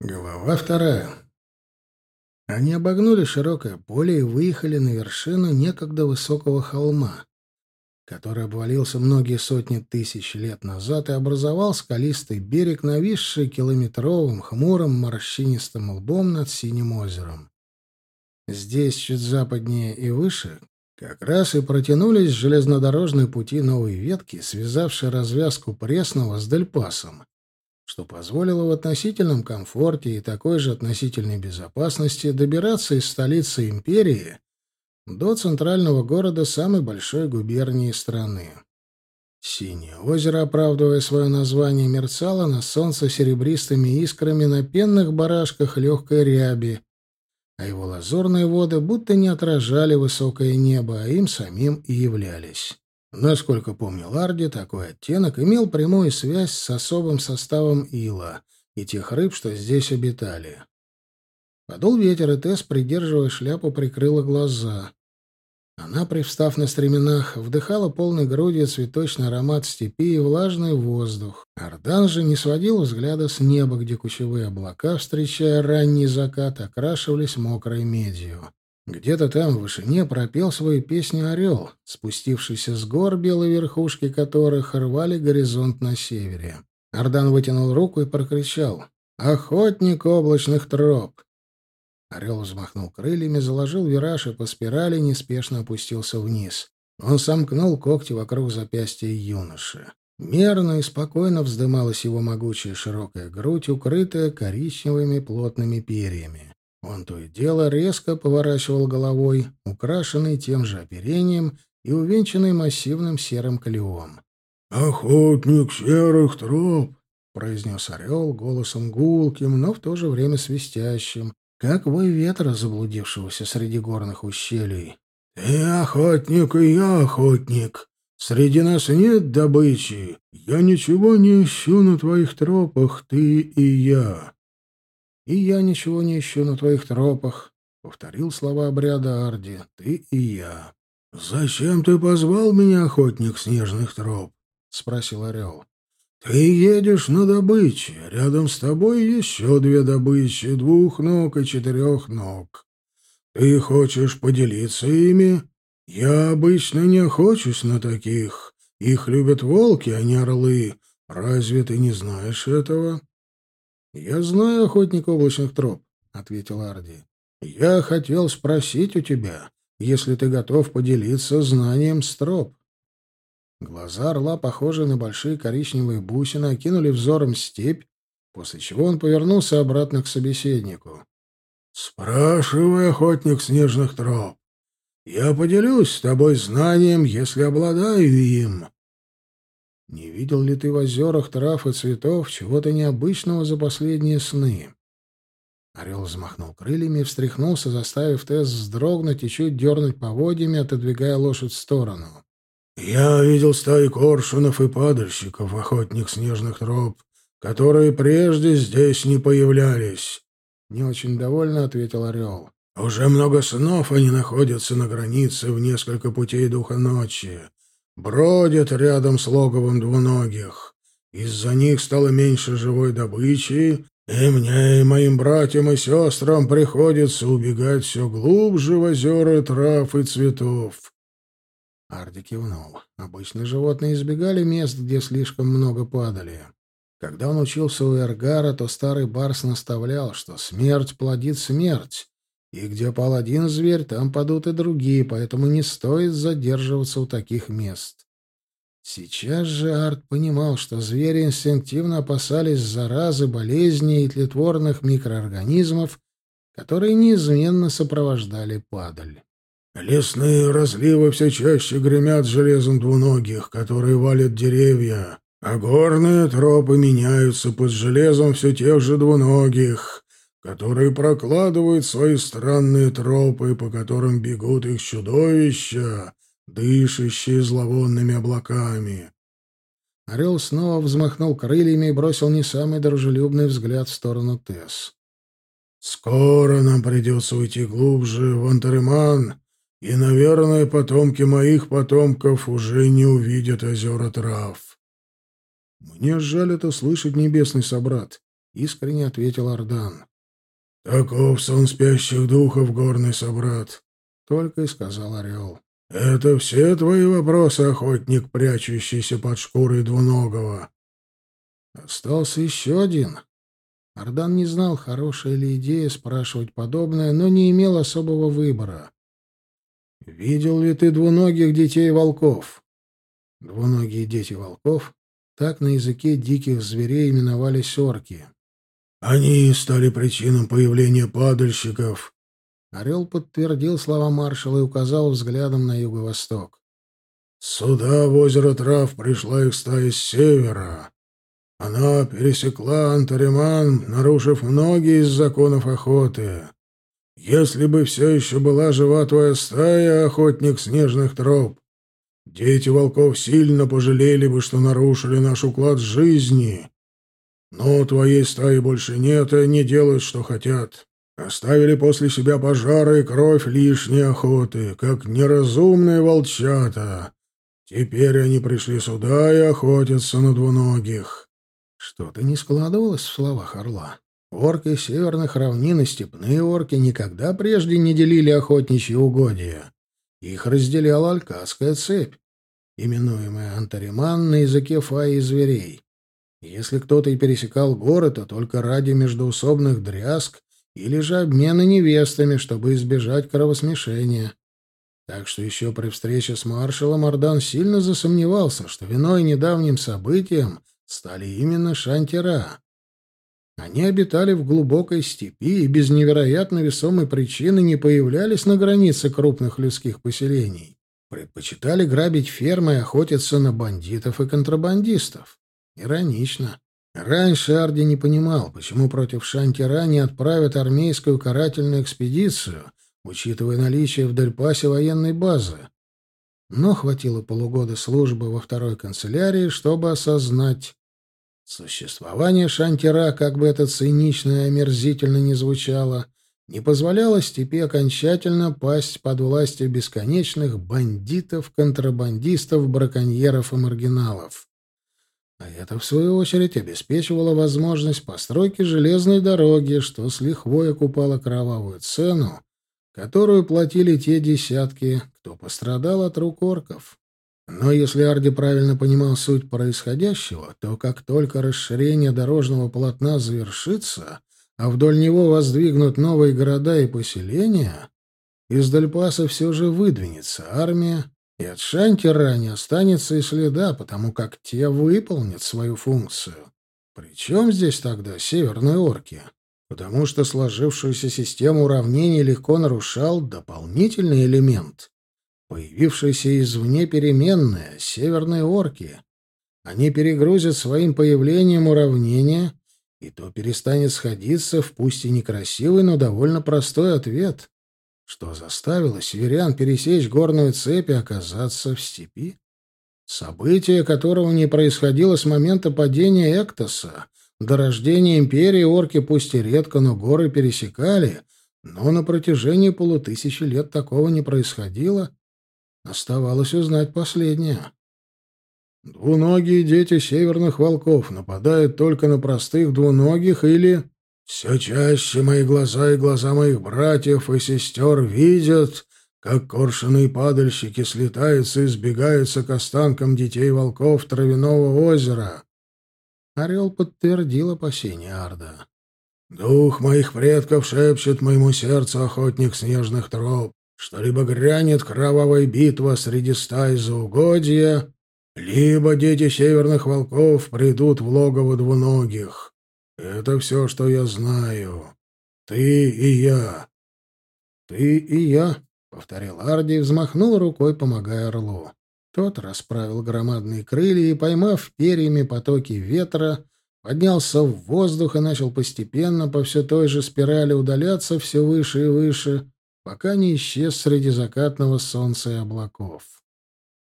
Глава вторая. Они обогнули широкое поле и выехали на вершину некогда высокого холма, который обвалился многие сотни тысяч лет назад и образовал скалистый берег, нависший километровым, хмурым, морщинистым лбом над синим озером. Здесь, чуть западнее и выше, как раз и протянулись железнодорожные пути новой ветки, связавшие развязку Пресного с Дельпасом что позволило в относительном комфорте и такой же относительной безопасности добираться из столицы империи до центрального города самой большой губернии страны. Синее озеро, оправдывая свое название, мерцало на солнце серебристыми искрами на пенных барашках легкой ряби, а его лазурные воды будто не отражали высокое небо, а им самим и являлись. Насколько помнил Арди, такой оттенок имел прямую связь с особым составом ила и тех рыб, что здесь обитали. Подул ветер, и Тесс, придерживая шляпу, прикрыла глаза. Она, привстав на стременах, вдыхала полной грудью цветочный аромат степи и влажный воздух. Ардан же не сводил взгляда с неба, где кучевые облака, встречая ранний закат, окрашивались мокрой медью. Где-то там в вышине пропел свою песню орел, спустившийся с гор, белые верхушки которых рвали горизонт на севере. Ардан вытянул руку и прокричал «Охотник облачных троп!» Орел взмахнул крыльями, заложил вираж и по спирали неспешно опустился вниз. Он сомкнул когти вокруг запястья юноши. Мерно и спокойно вздымалась его могучая широкая грудь, укрытая коричневыми плотными перьями. Он то и дело резко поворачивал головой, украшенный тем же оперением и увенчанный массивным серым клювом. «Охотник серых троп!» — произнес орел голосом гулким, но в то же время свистящим, как вой ветра, заблудившегося среди горных ущелий. «Ты охотник, и я охотник. Среди нас нет добычи. Я ничего не ищу на твоих тропах, ты и я. «И я ничего не ищу на твоих тропах», — повторил слова обряда Арди. «Ты и я». «Зачем ты позвал меня, охотник снежных троп?» — спросил Орел. «Ты едешь на добыче. Рядом с тобой еще две добычи, двух ног и четырех ног. Ты хочешь поделиться ими? Я обычно не охочусь на таких. Их любят волки, а не орлы. Разве ты не знаешь этого?» «Я знаю, охотник облачных троп», — ответил Арди. «Я хотел спросить у тебя, если ты готов поделиться знанием строп». Глаза орла, похожие на большие коричневые бусины, окинули взором степь, после чего он повернулся обратно к собеседнику. «Спрашивай, охотник снежных троп. Я поделюсь с тобой знанием, если обладаю им». Не видел ли ты в озерах трав и цветов чего-то необычного за последние сны? Орел взмахнул крыльями и встряхнулся, заставив Тесс вздрогнуть и чуть дернуть поводьями, отодвигая лошадь в сторону. «Я видел стаи коршунов и падальщиков, охотник снежных троп, которые прежде здесь не появлялись». Не очень довольно ответил Орел. «Уже много снов они находятся на границе в несколько путей духа ночи бродят рядом с логовом двуногих. Из-за них стало меньше живой добычи, и мне и моим братьям и сестрам приходится убегать все глубже в озера трав и цветов. Арди кивнул. Обычно животные избегали мест, где слишком много падали. Когда он учился у Эргара, то старый Барс наставлял, что смерть плодит смерть, и где пал один зверь, там падут и другие, поэтому не стоит задерживаться у таких мест. Сейчас же Арт понимал, что звери инстинктивно опасались заразы, болезней и тлетворных микроорганизмов, которые неизменно сопровождали падаль. «Лесные разливы все чаще гремят железом двуногих, которые валят деревья, а горные тропы меняются под железом все тех же двуногих», которые прокладывают свои странные тропы, по которым бегут их чудовища, дышащие зловонными облаками. Орел снова взмахнул крыльями и бросил не самый дружелюбный взгляд в сторону Тесс. «Скоро нам придется уйти глубже в Антареман, и, наверное, потомки моих потомков уже не увидят озера трав». «Мне жаль это слышать, небесный собрат», — искренне ответил Ардан. «Таков сон спящих духов, горный собрат», — только и сказал Орел. «Это все твои вопросы, охотник, прячущийся под шкурой двуногого?» Остался еще один. Ардан не знал, хорошая ли идея спрашивать подобное, но не имел особого выбора. «Видел ли ты двуногих детей волков?» Двуногие дети волков — так на языке диких зверей именовались орки. «Они стали причиной появления падальщиков». Орел подтвердил слова маршала и указал взглядом на юго-восток. «Сюда, в озеро Трав, пришла их стая с севера. Она пересекла Антариман, нарушив многие из законов охоты. Если бы все еще была жива твоя стая, охотник снежных троп, дети волков сильно пожалели бы, что нарушили наш уклад жизни. Но твоей стаи больше нет, и они делают, что хотят. Оставили после себя пожары и кровь лишней охоты, как неразумные волчата. Теперь они пришли сюда и охотятся на двуногих. Что-то не складывалось в словах орла. Орки северных равнин и степные орки никогда прежде не делили охотничьи угодья. Их разделяла Алькасская цепь, именуемая Антариман на языке фаи зверей. Если кто-то и пересекал горы, то только ради междоусобных дрязг или же обмена невестами, чтобы избежать кровосмешения. Так что еще при встрече с маршалом Ордан сильно засомневался, что виной недавним событиям стали именно шантера. Они обитали в глубокой степи и без невероятно весомой причины не появлялись на границе крупных людских поселений. Предпочитали грабить фермы и охотиться на бандитов и контрабандистов. Иронично. Раньше Арди не понимал, почему против Шантера не отправят армейскую карательную экспедицию, учитывая наличие в Дельпасе военной базы. Но хватило полугода службы во второй канцелярии, чтобы осознать, Существование Шантира, как бы это цинично и омерзительно не звучало, не позволяло степи окончательно пасть под властью бесконечных бандитов, контрабандистов, браконьеров и маргиналов. А это, в свою очередь, обеспечивало возможность постройки железной дороги, что с лихвой окупало кровавую цену, которую платили те десятки, кто пострадал от рук орков. Но если Арди правильно понимал суть происходящего, то как только расширение дорожного полотна завершится, а вдоль него воздвигнут новые города и поселения, из Дальпаса все же выдвинется армия, и от Шантера не останется и следа, потому как те выполнят свою функцию. Причем здесь тогда северные орки? Потому что сложившуюся систему уравнений легко нарушал дополнительный элемент Появившиеся извне переменные, северные орки. Они перегрузят своим появлением уравнение, и то перестанет сходиться в пусть и некрасивый, но довольно простой ответ, что заставило северян пересечь горную цепь и оказаться в степи. Событие, которого не происходило с момента падения Эктоса. До рождения империи орки пусть и редко, но горы пересекали, но на протяжении полутысячи лет такого не происходило, Оставалось узнать последнее. Двуногие дети северных волков нападают только на простых двуногих или... Все чаще мои глаза и глаза моих братьев и сестер видят, как коршуны и падальщики слетаются и сбегаются к останкам детей волков Травяного озера. Орел подтвердил опасения Арда. «Дух моих предков шепчет моему сердцу охотник снежных троп что либо грянет кровавая битва среди стай за угодья, либо дети северных волков придут в логово двуногих. Это все, что я знаю. Ты и я. Ты и я, — повторил Арди и взмахнул рукой, помогая орлу. Тот расправил громадные крылья и, поймав перьями потоки ветра, поднялся в воздух и начал постепенно по все той же спирали удаляться все выше и выше, пока не исчез среди закатного солнца и облаков.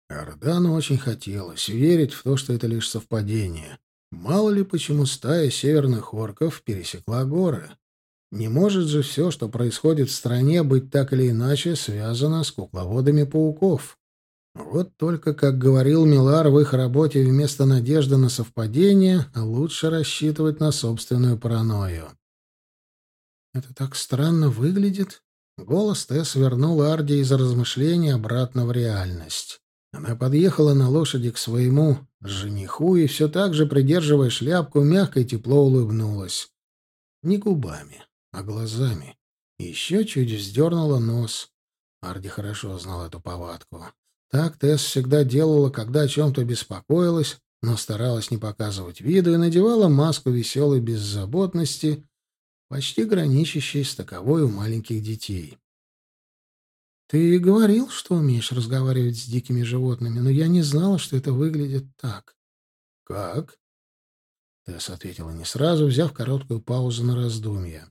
Ордану очень хотелось верить в то, что это лишь совпадение. Мало ли почему стая северных орков пересекла горы. Не может же все, что происходит в стране, быть так или иначе связано с кукловодами пауков. Вот только, как говорил Милар в их работе, вместо надежды на совпадение лучше рассчитывать на собственную паранойю. «Это так странно выглядит», Голос Тесс вернул Арди из размышлений обратно в реальность. Она подъехала на лошади к своему жениху и все так же, придерживая шляпку, мягко и тепло улыбнулась. Не губами, а глазами. Еще чуть вздернула нос. Арди хорошо знал эту повадку. Так Тесс всегда делала, когда о чем-то беспокоилась, но старалась не показывать виду и надевала маску веселой беззаботности, почти граничащей с таковой у маленьких детей. «Ты говорил, что умеешь разговаривать с дикими животными, но я не знала, что это выглядит так». «Как?» Тесс ответила не сразу, взяв короткую паузу на раздумье.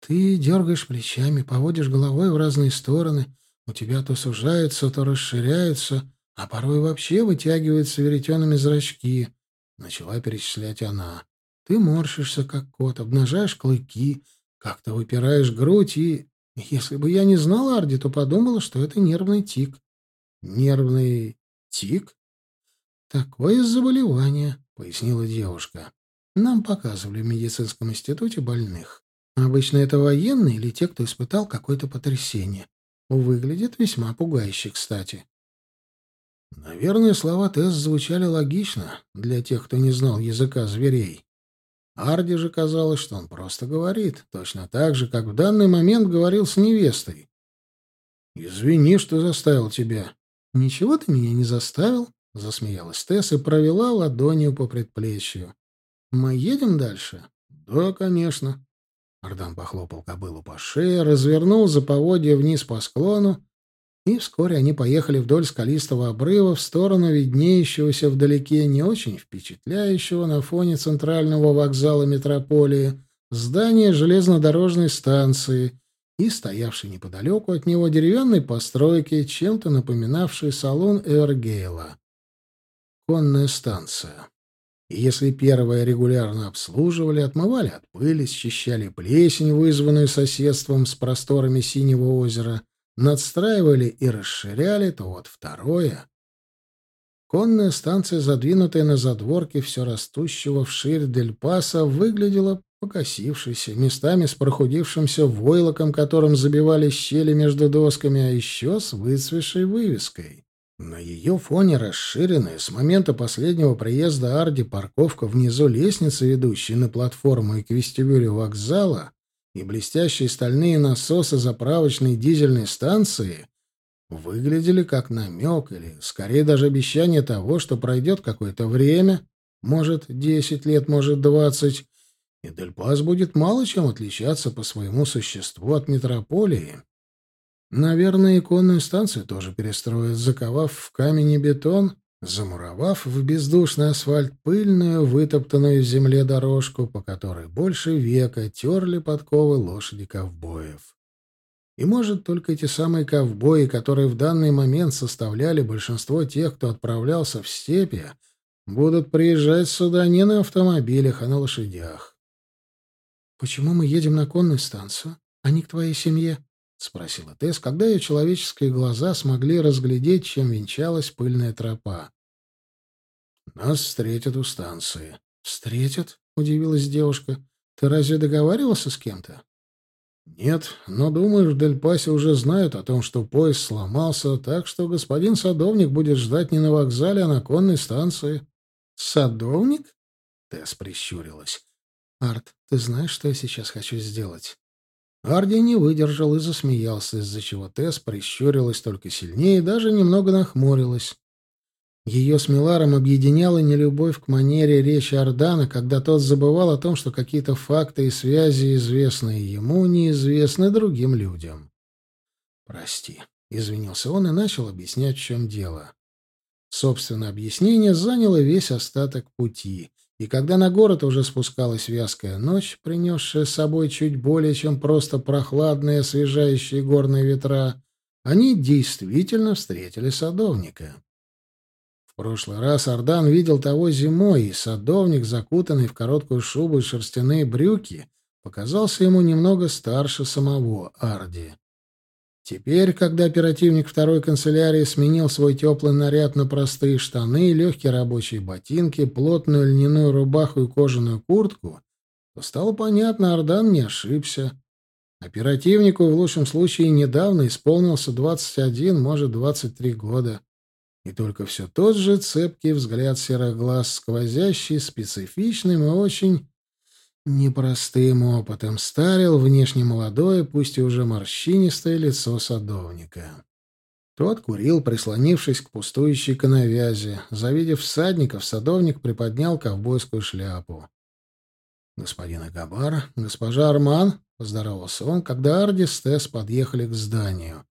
«Ты дергаешь плечами, поводишь головой в разные стороны, у тебя то сужается, то расширяется, а порой вообще вытягиваются веретенными зрачки», — начала перечислять она. Ты морщишься, как кот, обнажаешь клыки, как-то выпираешь грудь и... Если бы я не знала Арди, то подумала, что это нервный тик. Нервный тик? Такое заболевание, пояснила девушка. Нам показывали в медицинском институте больных. Обычно это военные или те, кто испытал какое-то потрясение. Выглядит весьма пугающе, кстати. Наверное, слова Тесс звучали логично для тех, кто не знал языка зверей. Арди же казалось, что он просто говорит, точно так же, как в данный момент говорил с невестой. «Извини, что заставил тебя». «Ничего ты меня не заставил», — засмеялась Тесс и провела ладонью по предплечью. «Мы едем дальше?» «Да, конечно». Ардан похлопал кобылу по шее, развернул за поводья вниз по склону и вскоре они поехали вдоль скалистого обрыва в сторону виднеющегося вдалеке не очень впечатляющего на фоне центрального вокзала метрополии здания железнодорожной станции и стоявшей неподалеку от него деревянной постройки, чем-то напоминавшей салон Эвергейла. Конная станция. И если первое регулярно обслуживали, отмывали от пыли, счищали плесень, вызванную соседством с просторами Синего озера, надстраивали и расширяли, то вот второе. Конная станция, задвинутая на задворке все растущего вширь Дель-Паса, выглядела покосившейся, местами с прохудившимся войлоком, которым забивали щели между досками, а еще с выцвешей вывеской. На ее фоне расширенная с момента последнего приезда Арди парковка внизу лестницы, ведущей на платформу и к вестибюлю вокзала, и блестящие стальные насосы заправочной дизельной станции выглядели как намек или, скорее, даже обещание того, что пройдет какое-то время, может, десять лет, может, двадцать, и Дельпас будет мало чем отличаться по своему существу от метрополии. Наверное, иконную станцию тоже перестроят, заковав в камень и бетон, замуровав в бездушный асфальт пыльную, вытоптанную в земле дорожку, по которой больше века терли подковы лошади ковбоев. И, может, только эти самые ковбои, которые в данный момент составляли большинство тех, кто отправлялся в степи, будут приезжать сюда не на автомобилях, а на лошадях. «Почему мы едем на конную станцию, а не к твоей семье?» — спросила Тесс, когда ее человеческие глаза смогли разглядеть, чем венчалась пыльная тропа. «Нас встретят у станции». «Встретят?» — удивилась девушка. «Ты разве договаривался с кем-то?» «Нет, но, думаю, в Дель-Пасе уже знают о том, что поезд сломался, так что господин садовник будет ждать не на вокзале, а на конной станции». «Садовник?» — Тесс прищурилась. «Арт, ты знаешь, что я сейчас хочу сделать?» Арди не выдержал и засмеялся, из-за чего Тесс прищурилась только сильнее и даже немного нахмурилась. Ее с Миларом объединяла нелюбовь к манере речи Ордана, когда тот забывал о том, что какие-то факты и связи, известные ему, неизвестны другим людям. «Прости», — извинился он и начал объяснять, в чем дело. Собственно, объяснение заняло весь остаток пути, и когда на город уже спускалась вязкая ночь, принесшая с собой чуть более чем просто прохладные освежающие горные ветра, они действительно встретили садовника. В прошлый раз Ардан видел того зимой, и садовник, закутанный в короткую шубу и шерстяные брюки, показался ему немного старше самого Арди. Теперь, когда оперативник второй канцелярии сменил свой теплый наряд на простые штаны, легкие рабочие ботинки, плотную льняную рубаху и кожаную куртку, то стало понятно, Ардан не ошибся. Оперативнику в лучшем случае недавно исполнился 21, может, 23 года. И только все тот же цепкий взгляд серых глаз, сквозящий специфичным и очень Непростым опытом старил внешне молодое, пусть и уже морщинистое лицо садовника. Тот курил, прислонившись к пустующей коновязи. Завидев всадников, садовник приподнял ковбойскую шляпу. «Господин Агабар, госпожа Арман», — поздоровался он, когда Арди с Тесс подъехали к зданию.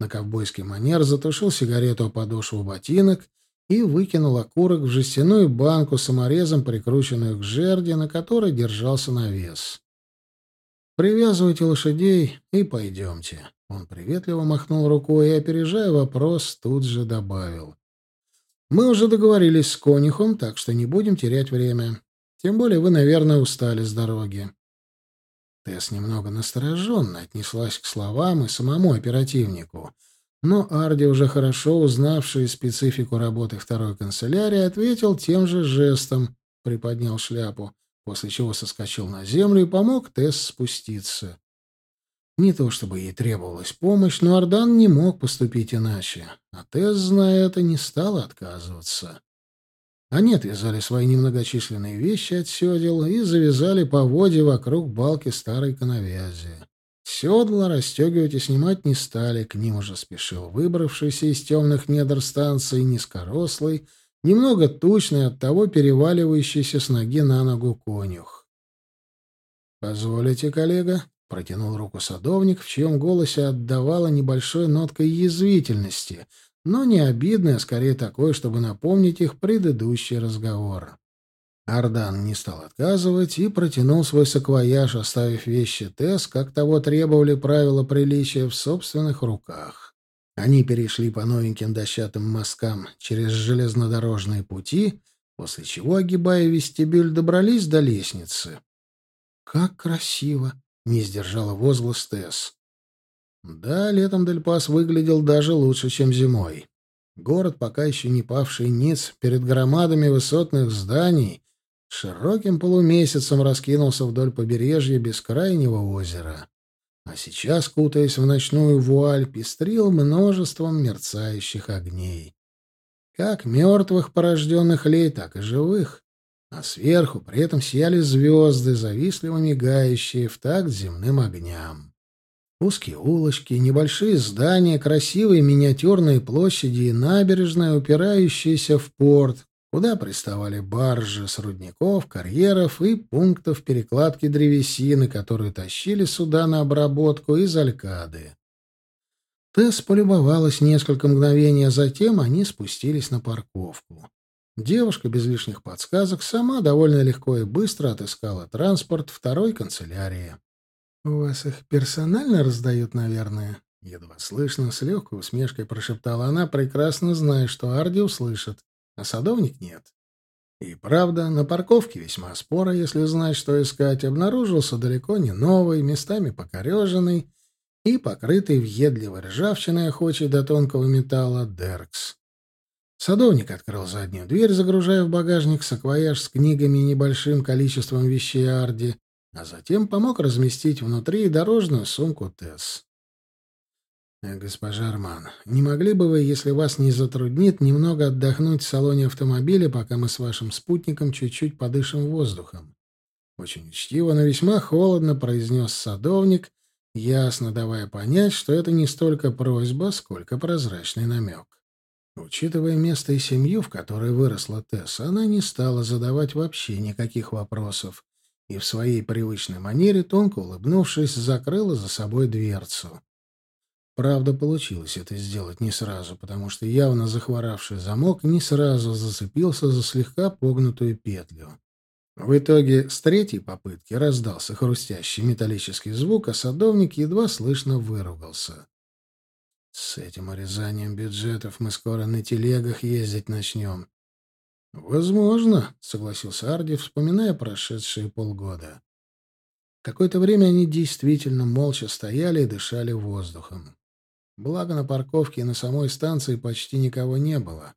На ковбойский манер затушил сигарету о подошву ботинок и выкинул окурок в жестяную банку саморезом, прикрученную к жерди, на которой держался навес. «Привязывайте лошадей и пойдемте». Он приветливо махнул рукой и, опережая вопрос, тут же добавил. «Мы уже договорились с конюхом, так что не будем терять время. Тем более вы, наверное, устали с дороги». Тесс немного настороженно отнеслась к словам и самому оперативнику — но Арди, уже хорошо узнавший специфику работы второй канцелярии, ответил тем же жестом, приподнял шляпу, после чего соскочил на землю и помог Тесс спуститься. Не то чтобы ей требовалась помощь, но Ардан не мог поступить иначе, а Тесс, зная это, не стала отказываться. Они отвязали свои немногочисленные вещи от седел и завязали поводья вокруг балки старой коновязи. Седла расстегивать и снимать не стали, к ним уже спешил выбравшийся из темных недр станции низкорослый, немного тучный, оттого переваливающийся с ноги на ногу конюх. «Позволите, коллега?» — протянул руку садовник, в чьем голосе отдавала небольшой ноткой язвительности, но не обидной, а скорее такой, чтобы напомнить их предыдущий разговор. Ардан не стал отказывать и протянул свой саквояж, оставив вещи Тесс, как того требовали правила приличия, в собственных руках. Они перешли по новеньким дощатым мосткам через железнодорожные пути, после чего, огибая вестибюль, добрались до лестницы. «Как красиво!» — не сдержала возглас Тесс. Да, летом Дельпас выглядел даже лучше, чем зимой. Город, пока еще не павший ниц, перед громадами высотных зданий, широким полумесяцем раскинулся вдоль побережья бескрайнего озера. А сейчас, кутаясь в ночную вуаль, пестрил множеством мерцающих огней. Как мертвых порожденных лей, так и живых. А сверху при этом сияли звезды, завистливо мигающие в такт земным огням. Узкие улочки, небольшие здания, красивые миниатюрные площади и набережная, упирающиеся в порт, куда приставали баржи с рудников, карьеров и пунктов перекладки древесины, которую тащили сюда на обработку из Алькады. Тесс полюбовалась несколько мгновений, а затем они спустились на парковку. Девушка без лишних подсказок сама довольно легко и быстро отыскала транспорт второй канцелярии. «У вас их персонально раздают, наверное?» Едва слышно, с легкой усмешкой прошептала она, прекрасно зная, что Арди услышит а садовник нет. И правда, на парковке весьма спора, если знать, что искать, обнаружился далеко не новый, местами покореженный и покрытый въедливой ржавчиной охочей до тонкого металла Деркс. Садовник открыл заднюю дверь, загружая в багажник саквояж с книгами и небольшим количеством вещей Арди, а затем помог разместить внутри дорожную сумку Тесс. Э, «Госпожа Арман, не могли бы вы, если вас не затруднит, немного отдохнуть в салоне автомобиля, пока мы с вашим спутником чуть-чуть подышим воздухом?» Очень учтиво, но весьма холодно произнес садовник, ясно давая понять, что это не столько просьба, сколько прозрачный намек. Учитывая место и семью, в которой выросла Тесс, она не стала задавать вообще никаких вопросов и в своей привычной манере, тонко улыбнувшись, закрыла за собой дверцу. Правда, получилось это сделать не сразу, потому что явно захворавший замок не сразу зацепился за слегка погнутую петлю. В итоге с третьей попытки раздался хрустящий металлический звук, а садовник едва слышно выругался. «С этим урезанием бюджетов мы скоро на телегах ездить начнем». «Возможно», — согласился Арди, вспоминая прошедшие полгода. Какое-то время они действительно молча стояли и дышали воздухом. Благо на парковке и на самой станции почти никого не было.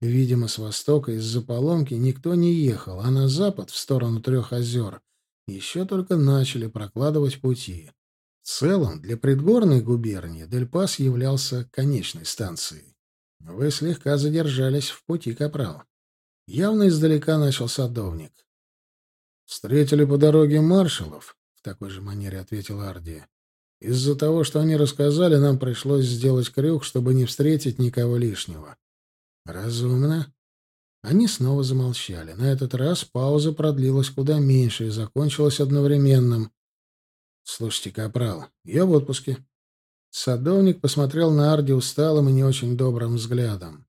Видимо, с востока из-за поломки никто не ехал, а на запад, в сторону Трех озер, еще только начали прокладывать пути. В целом, для предгорной губернии Дельпас являлся конечной станцией. Вы слегка задержались в пути, капрал. Явно издалека начал садовник. «Встретили по дороге маршалов», — в такой же манере ответил Арди. «Из-за того, что они рассказали, нам пришлось сделать крюк, чтобы не встретить никого лишнего». «Разумно». Они снова замолчали. На этот раз пауза продлилась куда меньше и закончилась одновременным. «Слушайте, капрал, я в отпуске». Садовник посмотрел на Арди усталым и не очень добрым взглядом.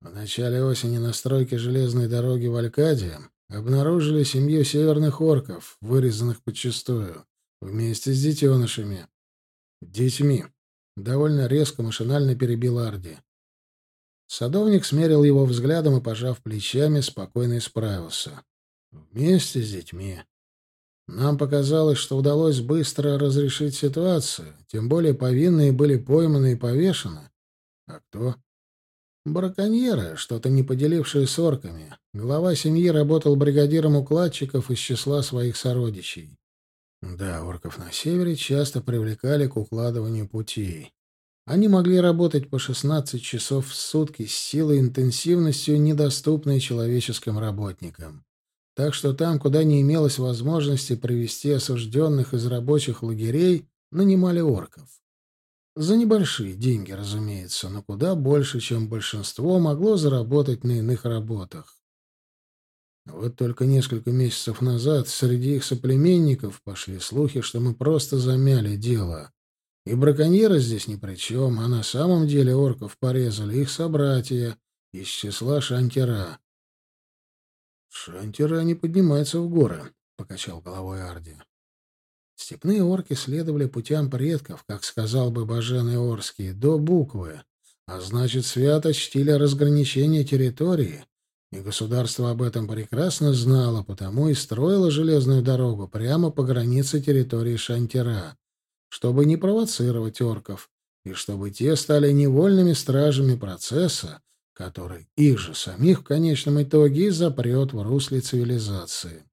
В начале осени на стройке железной дороги в Алькадии обнаружили семью северных орков, вырезанных подчистую, вместе с детенышами. Детьми. Довольно резко, машинально перебил Арди. Садовник смерил его взглядом и, пожав плечами, спокойно исправился. Вместе с детьми. Нам показалось, что удалось быстро разрешить ситуацию, тем более повинные были пойманы и повешены. А кто? Браконьеры, что-то не поделившие с орками. Глава семьи работал бригадиром укладчиков из числа своих сородичей. Да, орков на севере часто привлекали к укладыванию путей. Они могли работать по 16 часов в сутки с силой и интенсивностью, недоступной человеческим работникам. Так что там, куда не имелось возможности привести осужденных из рабочих лагерей, нанимали орков. За небольшие деньги, разумеется, но куда больше, чем большинство могло заработать на иных работах. Вот только несколько месяцев назад среди их соплеменников пошли слухи, что мы просто замяли дело. И браконьеры здесь ни при чем, а на самом деле орков порезали их собратья из числа шантера. «Шантера не поднимается в горы», — покачал головой Арди. Степные орки следовали путям предков, как сказал бы Бажен Иорский, до буквы, а значит, свято чтили разграничение территории, и государство об этом прекрасно знало, потому и строило железную дорогу прямо по границе территории Шантера, чтобы не провоцировать орков, и чтобы те стали невольными стражами процесса, который их же самих в конечном итоге запрет в русле цивилизации.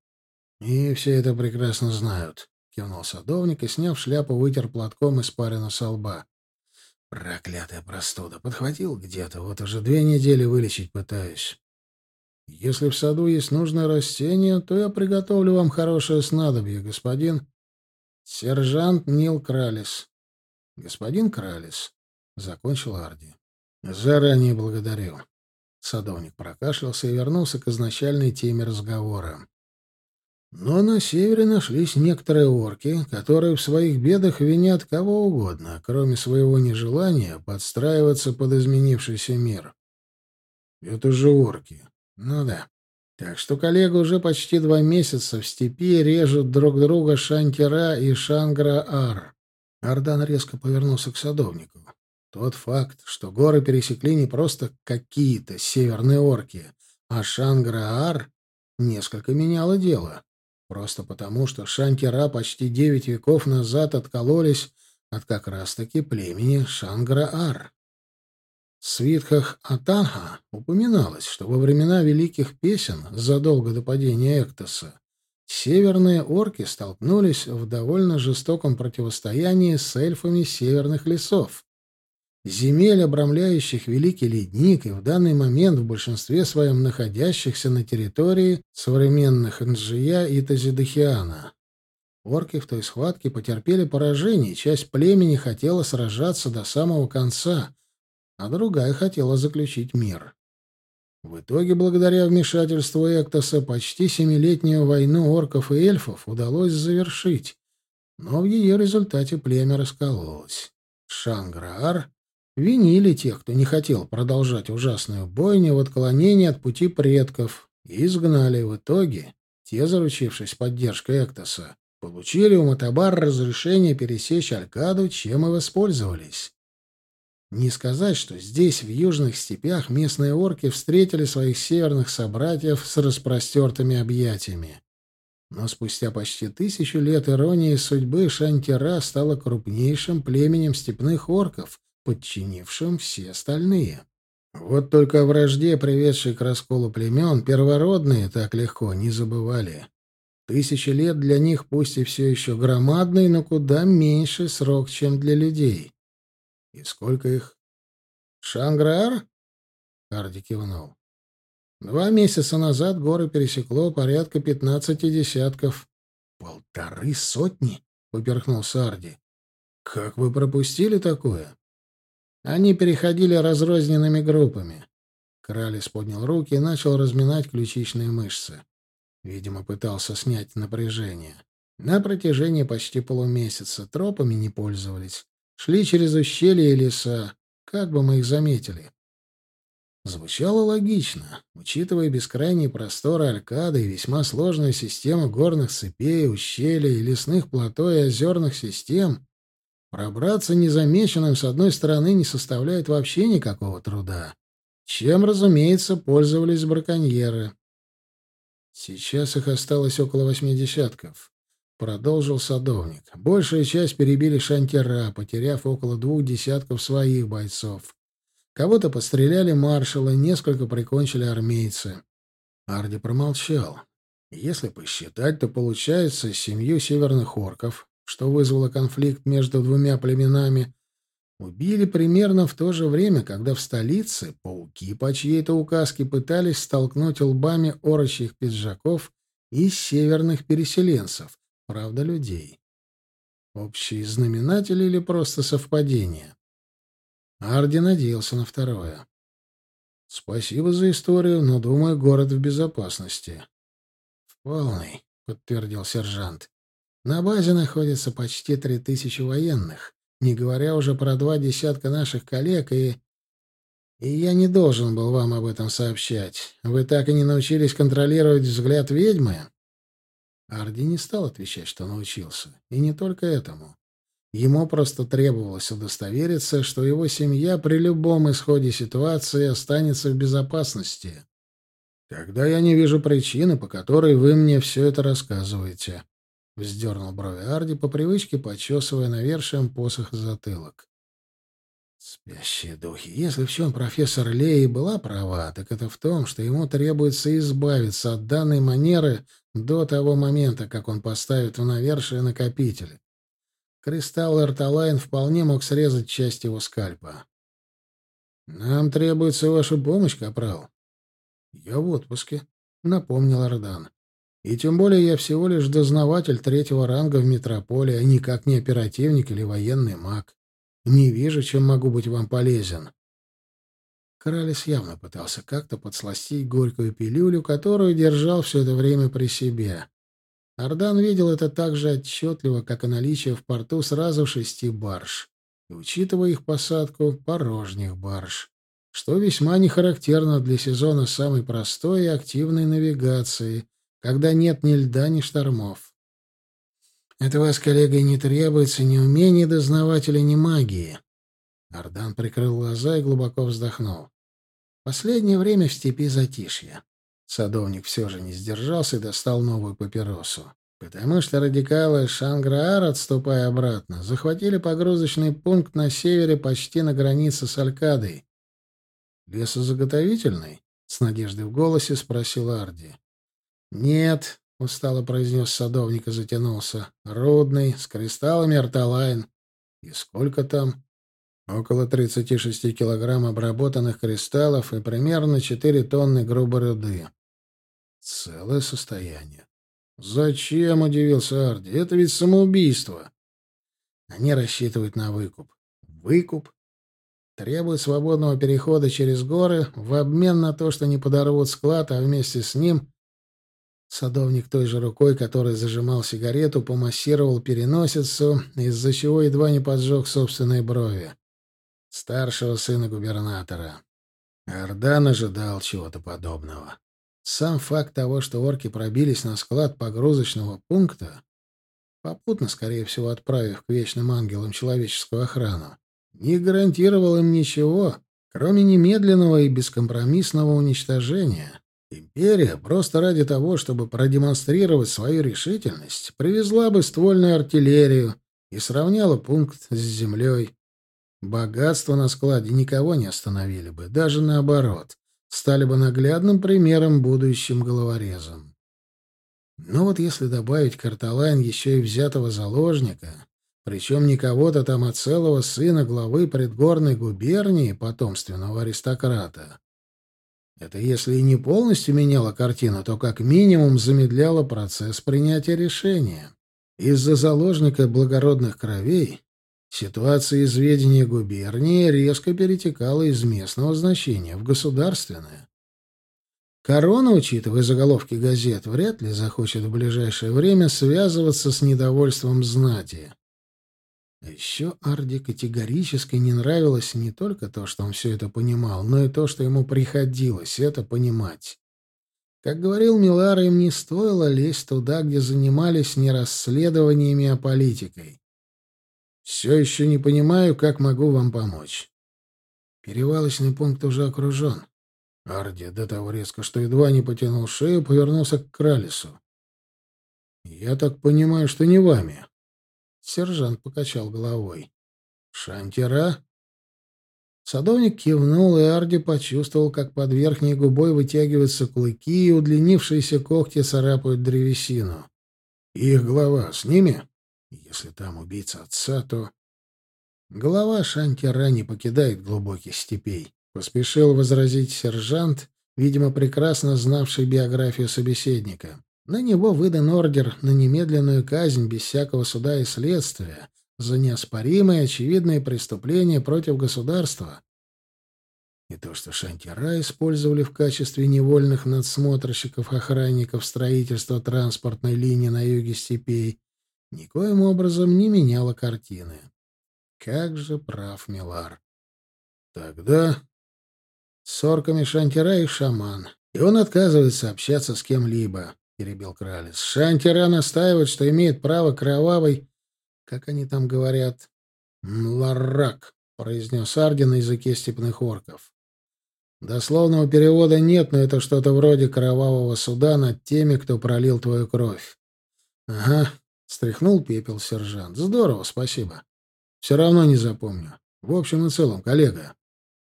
И все это прекрасно знают. — кивнул садовник и, сняв шляпу, вытер платком испарину со лба. «Проклятая простуда! Подхватил где-то, вот уже две недели вылечить пытаюсь. Если в саду есть нужное растение, то я приготовлю вам хорошее снадобье, господин...» «Сержант Нил Кралис». «Господин Кралис», — закончил Арди. «Заранее благодарю». Садовник прокашлялся и вернулся к изначальной теме разговора. Но на севере нашлись некоторые орки, которые в своих бедах винят кого угодно, кроме своего нежелания подстраиваться под изменившийся мир. Это же орки. Ну да. Так что коллега уже почти два месяца в степи режут друг друга Шантира и Шангра-Ар. Ардан резко повернулся к садовнику. Тот факт, что горы пересекли не просто какие-то северные орки, а Шангра-Ар, несколько меняло дело. Просто потому, что шанкера почти девять веков назад откололись от как раз-таки племени Шангра-Ар. В свитках Атанха упоминалось, что во времена Великих Песен, задолго до падения Эктоса, северные орки столкнулись в довольно жестоком противостоянии с эльфами северных лесов земель, обрамляющих Великий Ледник, и в данный момент в большинстве своем находящихся на территории современных Нджия и Тазидахиана. Орки в той схватке потерпели поражение, часть племени хотела сражаться до самого конца, а другая хотела заключить мир. В итоге, благодаря вмешательству Эктоса, почти семилетнюю войну орков и эльфов удалось завершить, но в ее результате племя раскололось. Шанграар винили тех, кто не хотел продолжать ужасную бойню в отклонении от пути предков, и изгнали в итоге. Те, заручившись поддержкой Эктоса, получили у Матабар разрешение пересечь Алькаду, чем и воспользовались. Не сказать, что здесь, в южных степях, местные орки встретили своих северных собратьев с распростертыми объятиями. Но спустя почти тысячу лет иронии судьбы Шантира стала крупнейшим племенем степных орков, подчинившим все остальные. Вот только о вражде, приведшей к расколу племен, первородные так легко не забывали. Тысячи лет для них пусть и все еще громадный, но куда меньше срок, чем для людей. И сколько их? Шанграр? Харди кивнул. Два месяца назад горы пересекло порядка пятнадцати десятков. Полторы сотни? Поперхнул Сарди. Как вы пропустили такое? Они переходили разрозненными группами. Кралис поднял руки и начал разминать ключичные мышцы. Видимо, пытался снять напряжение. На протяжении почти полумесяца тропами не пользовались. Шли через ущелья и леса. Как бы мы их заметили? Звучало логично, учитывая бескрайние просторы Алькады и весьма сложную систему горных цепей, ущелий, лесных плато и озерных систем, пробраться незамеченным с одной стороны не составляет вообще никакого труда, чем, разумеется, пользовались браконьеры. Сейчас их осталось около восьми десятков. Продолжил садовник. Большая часть перебили шантера, потеряв около двух десятков своих бойцов. Кого-то постреляли маршалы, несколько прикончили армейцы. Арди промолчал. Если посчитать, то получается семью северных орков, что вызвало конфликт между двумя племенами, убили примерно в то же время, когда в столице пауки по чьей-то указке пытались столкнуть лбами орочьих пиджаков и северных переселенцев, правда, людей. Общий знаменатель или просто совпадение? Арди надеялся на второе. «Спасибо за историю, но, думаю, город в безопасности». «В полной», — подтвердил сержант. «На базе находится почти три тысячи военных не говоря уже про два десятка наших коллег, и... И я не должен был вам об этом сообщать. Вы так и не научились контролировать взгляд ведьмы?» Арди не стал отвечать, что научился. И не только этому. Ему просто требовалось удостовериться, что его семья при любом исходе ситуации останется в безопасности. Тогда я не вижу причины, по которой вы мне все это рассказываете. — вздернул брови Арди, по привычке почесывая навершием посох затылок. Спящие духи. Если в чем профессор Лей была права, так это в том, что ему требуется избавиться от данной манеры до того момента, как он поставит в навершие накопитель. Кристалл Эрталайн вполне мог срезать часть его скальпа. «Нам требуется ваша помощь, капрал». «Я в отпуске», — напомнил Ардан. И тем более я всего лишь дознаватель третьего ранга в метрополе, а никак не оперативник или военный маг. Не вижу, чем могу быть вам полезен. Коралес явно пытался как-то подсластить горькую пилюлю, которую держал все это время при себе. Ардан видел это так же отчетливо, как и наличие в порту сразу шести барж, и, учитывая их посадку, порожних барж, что весьма не характерно для сезона самой простой и активной навигации — когда нет ни льда, ни штормов. От вас, коллега, не требуется ни умения дознавателя, ни магии. Ардан прикрыл глаза и глубоко вздохнул. Последнее время в степи затишье. Садовник все же не сдержался и достал новую папиросу. Потому что радикалы Шанграар, отступая обратно, захватили погрузочный пункт на севере почти на границе с Алькадой. «Лесозаготовительный?» — с надеждой в голосе спросил Арди. «Нет», — устало произнес садовник и затянулся. «Рудный, с кристаллами Арталайн. И сколько там?» «Около 36 килограмм обработанных кристаллов и примерно 4 тонны грубой руды». «Целое состояние». «Зачем?» — удивился Арди. «Это ведь самоубийство». Они рассчитывают на выкуп. Выкуп? Требуют свободного перехода через горы в обмен на то, что не подорвут склад, а вместе с ним Садовник той же рукой, которой зажимал сигарету, помассировал переносицу, из-за чего едва не поджег собственные брови. Старшего сына губернатора. Ордан ожидал чего-то подобного. Сам факт того, что орки пробились на склад погрузочного пункта, попутно, скорее всего, отправив к вечным ангелам человеческую охрану, не гарантировал им ничего, кроме немедленного и бескомпромиссного уничтожения. Империя просто ради того, чтобы продемонстрировать свою решительность, привезла бы ствольную артиллерию и сравняла пункт с землей. Богатство на складе никого не остановили бы, даже наоборот, стали бы наглядным примером будущим головорезам. Но вот если добавить Карталайн еще и взятого заложника, причем не кого-то там, а целого сына главы предгорной губернии, потомственного аристократа, это если и не полностью меняло картину, то как минимум замедляло процесс принятия решения. Из-за заложника благородных кровей ситуация изведения губернии резко перетекала из местного значения в государственное. Корона, учитывая заголовки газет, вряд ли захочет в ближайшее время связываться с недовольством знати. А еще Арди категорически не нравилось не только то, что он все это понимал, но и то, что ему приходилось это понимать. Как говорил Милар, им не стоило лезть туда, где занимались не расследованиями, а политикой. «Все еще не понимаю, как могу вам помочь». Перевалочный пункт уже окружен. Арди до того резко, что едва не потянул шею, повернулся к Кралису. «Я так понимаю, что не вами». Сержант покачал головой. «Шантера?» Садовник кивнул, и Арди почувствовал, как под верхней губой вытягиваются клыки, и удлинившиеся когти царапают древесину. «Их глава с ними? Если там убийца отца, то...» Голова Шантера не покидает глубоких степей. Поспешил возразить сержант, видимо, прекрасно знавший биографию собеседника. На него выдан ордер на немедленную казнь без всякого суда и следствия за неоспоримые очевидные преступления против государства. И то, что Шантира использовали в качестве невольных надсмотрщиков-охранников строительства транспортной линии на юге степей, никоим образом не меняло картины. Как же прав Милар. Тогда с орками Шантира и шаман, и он отказывается общаться с кем-либо. — перебил Кралец. «Шантера настаивает, что имеет право кровавой... Как они там говорят? Мларак», — произнес Арди на языке степных орков. «Дословного перевода нет, но это что-то вроде кровавого суда над теми, кто пролил твою кровь». «Ага», — стряхнул пепел сержант. «Здорово, спасибо. Все равно не запомню. В общем и целом, коллега,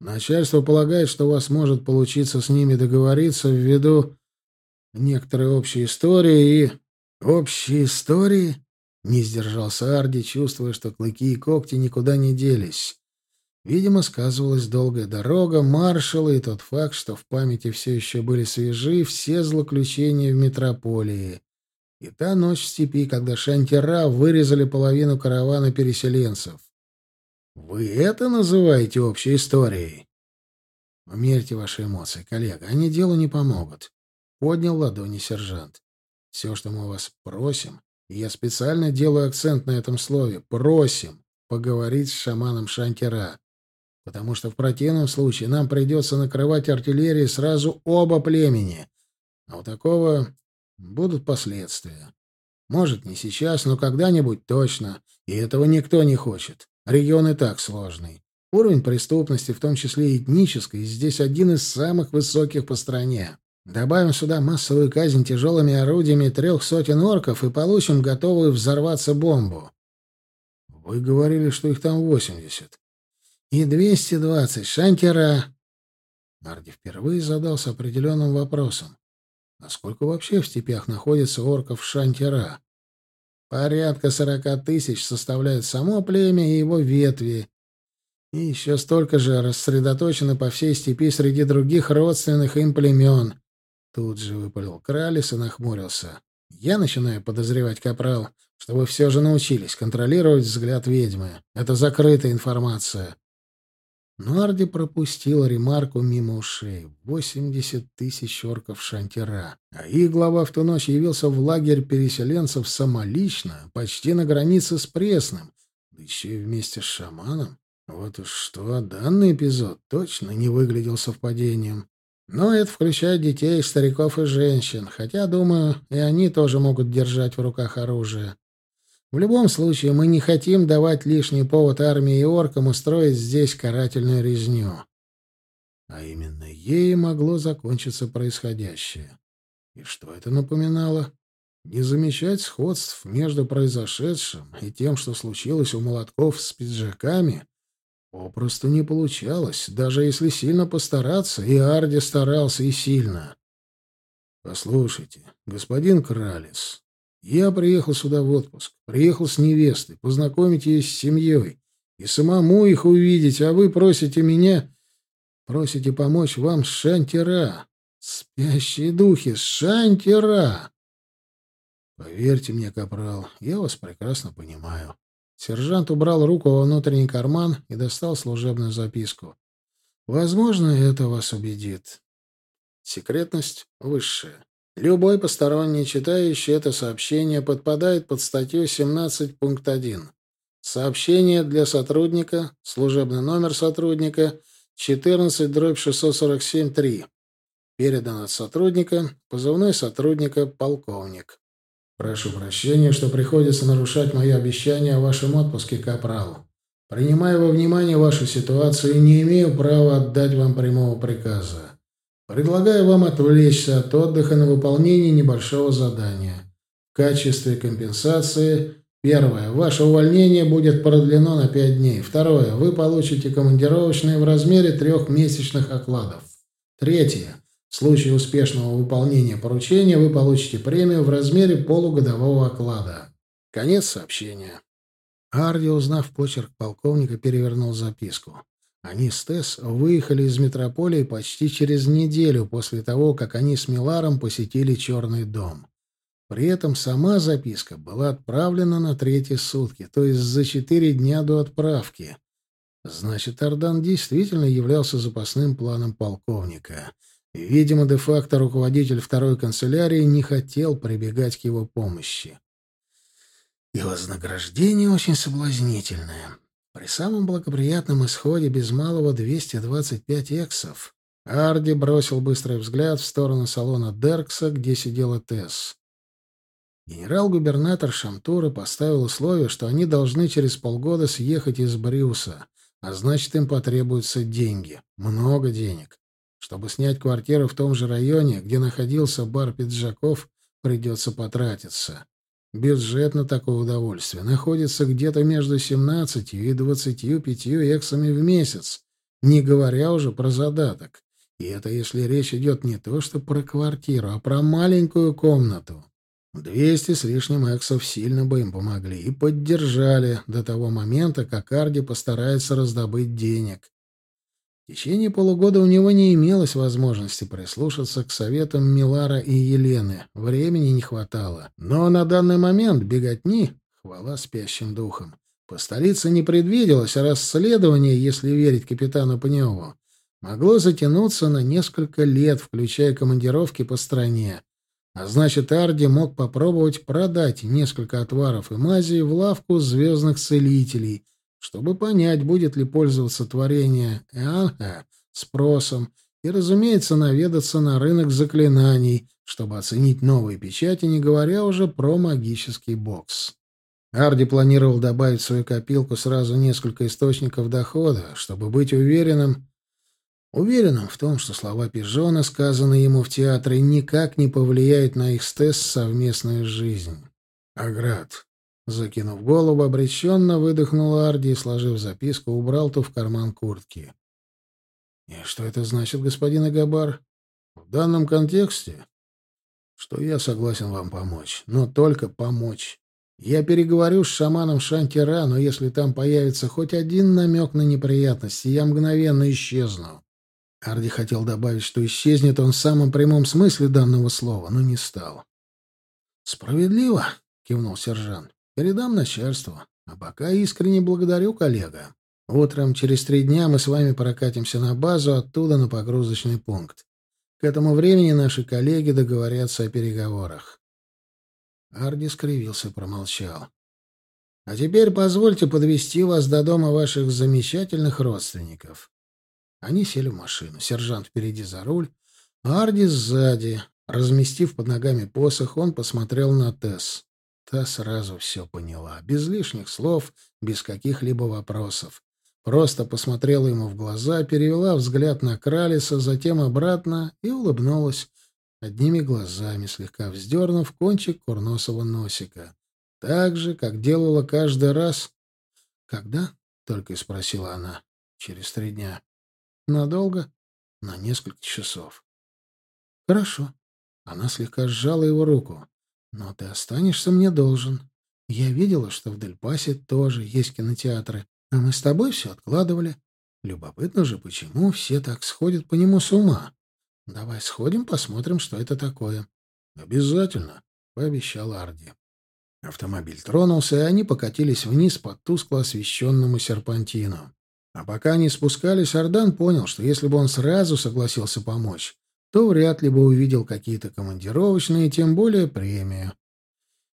начальство полагает, что у вас может получиться с ними договориться ввиду некоторые общие истории и... Общие истории? Не сдержался Арди, чувствуя, что клыки и когти никуда не делись. Видимо, сказывалась долгая дорога, маршалы и тот факт, что в памяти все еще были свежи все злоключения в метрополии. И та ночь в степи, когда шантера вырезали половину каравана переселенцев. Вы это называете общей историей? Умерьте ваши эмоции, коллега, они делу не помогут. Поднял ладони сержант. «Все, что мы вас просим, и я специально делаю акцент на этом слове, просим поговорить с шаманом Шантера, потому что в противном случае нам придется накрывать артиллерией сразу оба племени, а у такого будут последствия. Может, не сейчас, но когда-нибудь точно, и этого никто не хочет. Регион и так сложный. Уровень преступности, в том числе этнической, здесь один из самых высоких по стране. Добавим сюда массовую казнь тяжелыми орудиями трех сотен орков и получим готовую взорваться бомбу. Вы говорили, что их там восемьдесят. И двести двадцать. Шантера. Арди впервые задался определенным вопросом. А сколько вообще в степях находится орков Шантера? Порядка сорока тысяч составляет само племя и его ветви. И еще столько же рассредоточено по всей степи среди других родственных им племен. Тут же выпалил Кралис и нахмурился. «Я начинаю подозревать, Капрал, что вы все же научились контролировать взгляд ведьмы. Это закрытая информация». Но Арди пропустил ремарку мимо ушей. Восемьдесят тысяч орков Шантера. А их глава в ту ночь явился в лагерь переселенцев самолично, почти на границе с Пресным, да еще и вместе с шаманом. Вот уж что, данный эпизод точно не выглядел совпадением. Но это включает детей, стариков и женщин, хотя, думаю, и они тоже могут держать в руках оружие. В любом случае, мы не хотим давать лишний повод армии и оркам устроить здесь карательную резню. А именно ей могло закончиться происходящее. И что это напоминало? Не замечать сходств между произошедшим и тем, что случилось у молотков с пиджаками, попросту не получалось, даже если сильно постараться, и Арди старался и сильно. «Послушайте, господин Кралис, я приехал сюда в отпуск, приехал с невестой, познакомить ее с семьей и самому их увидеть, а вы просите меня, просите помочь вам с Шантира, спящие духи, с Шантира!» Поверьте мне, капрал, я вас прекрасно понимаю. Сержант убрал руку во внутренний карман и достал служебную записку. Возможно, это вас убедит. Секретность высшая. Любой посторонний, читающий это сообщение, подпадает под статью 17 пункт 1. Сообщение для сотрудника, служебный номер сотрудника 14 дробь 647 3. Передано от сотрудника, позывной сотрудника, полковник. Прошу прощения, что приходится нарушать мои обещания о вашем отпуске, капрал. Принимая во внимание вашу ситуацию, не имею права отдать вам прямого приказа. Предлагаю вам отвлечься от отдыха на выполнение небольшого задания. В качестве компенсации Первое. Ваше увольнение будет продлено на пять дней. Второе. Вы получите командировочные в размере трех месячных окладов. Третье. В случае успешного выполнения поручения вы получите премию в размере полугодового оклада. Конец сообщения. Арди, узнав почерк полковника, перевернул записку. Они с Тесс выехали из метрополии почти через неделю после того, как они с Миларом посетили Черный дом. При этом сама записка была отправлена на третьи сутки, то есть за четыре дня до отправки. Значит, Ардан действительно являлся запасным планом полковника — Видимо, де-факто руководитель второй канцелярии не хотел прибегать к его помощи. И вознаграждение очень соблазнительное. При самом благоприятном исходе без малого 225 эксов. Арди бросил быстрый взгляд в сторону салона Деркса, где сидела Тесс. Генерал-губернатор Шамтура поставил условие, что они должны через полгода съехать из Брюса, а значит, им потребуются деньги. Много денег. Чтобы снять квартиру в том же районе, где находился бар пиджаков, придется потратиться. Бюджет на такое удовольствие находится где-то между 17 и 25 эксами в месяц, не говоря уже про задаток. И это если речь идет не то что про квартиру, а про маленькую комнату. Двести с лишним эксов сильно бы им помогли и поддержали до того момента, как Арди постарается раздобыть денег. В течение полугода у него не имелось возможности прислушаться к советам Милара и Елены. Времени не хватало. Но на данный момент беготни, хвала спящим духом, по столице не предвиделось, а расследование, если верить капитану Пневу, могло затянуться на несколько лет, включая командировки по стране. А значит, Арди мог попробовать продать несколько отваров и мазей в лавку звездных целителей, чтобы понять, будет ли пользоваться творение Эанха спросом, и, разумеется, наведаться на рынок заклинаний, чтобы оценить новые печати, не говоря уже про магический бокс. Арди планировал добавить в свою копилку сразу несколько источников дохода, чтобы быть уверенным, уверенным в том, что слова Пижона, сказанные ему в театре, никак не повлияют на их с совместную жизнь. Аград, Закинув голову, обреченно выдохнул Арди и, сложив записку, убрал ту в карман куртки. «И что это значит, господин Агабар? В данном контексте, что я согласен вам помочь, но только помочь. Я переговорю с шаманом Шантира, но если там появится хоть один намек на неприятности, я мгновенно исчезну». Арди хотел добавить, что исчезнет он в самом прямом смысле данного слова, но не стал. «Справедливо», — кивнул сержант. Передам начальству. А пока искренне благодарю, коллега. Утром через три дня мы с вами прокатимся на базу, оттуда на погрузочный пункт. К этому времени наши коллеги договорятся о переговорах. Арди скривился и промолчал. А теперь позвольте подвести вас до дома ваших замечательных родственников. Они сели в машину. Сержант впереди за руль, а Арди сзади. Разместив под ногами посох, он посмотрел на Тесс. Та сразу все поняла, без лишних слов, без каких-либо вопросов. Просто посмотрела ему в глаза, перевела взгляд на Кралиса, затем обратно и улыбнулась одними глазами, слегка вздернув кончик курносого носика. Так же, как делала каждый раз. «Когда?» — только и спросила она. «Через три дня». «Надолго?» «На несколько часов». «Хорошо». Она слегка сжала его руку. «Но ты останешься мне должен. Я видела, что в Дельпасе тоже есть кинотеатры, а мы с тобой все откладывали. Любопытно же, почему все так сходят по нему с ума. Давай сходим, посмотрим, что это такое. Обязательно, пообещал Арди. Автомобиль тронулся, и они покатились вниз по тускло освещенному серпантину. А пока они спускались, Ардан понял, что если бы он сразу согласился помочь, то вряд ли бы увидел какие-то командировочные, тем более премию.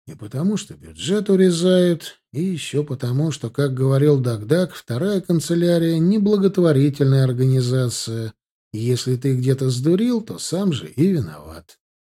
И потому что бюджет урезают, и еще потому, что, как говорил Дагдаг, вторая канцелярия — неблаготворительная организация, если ты где-то сдурил, то сам же и виноват.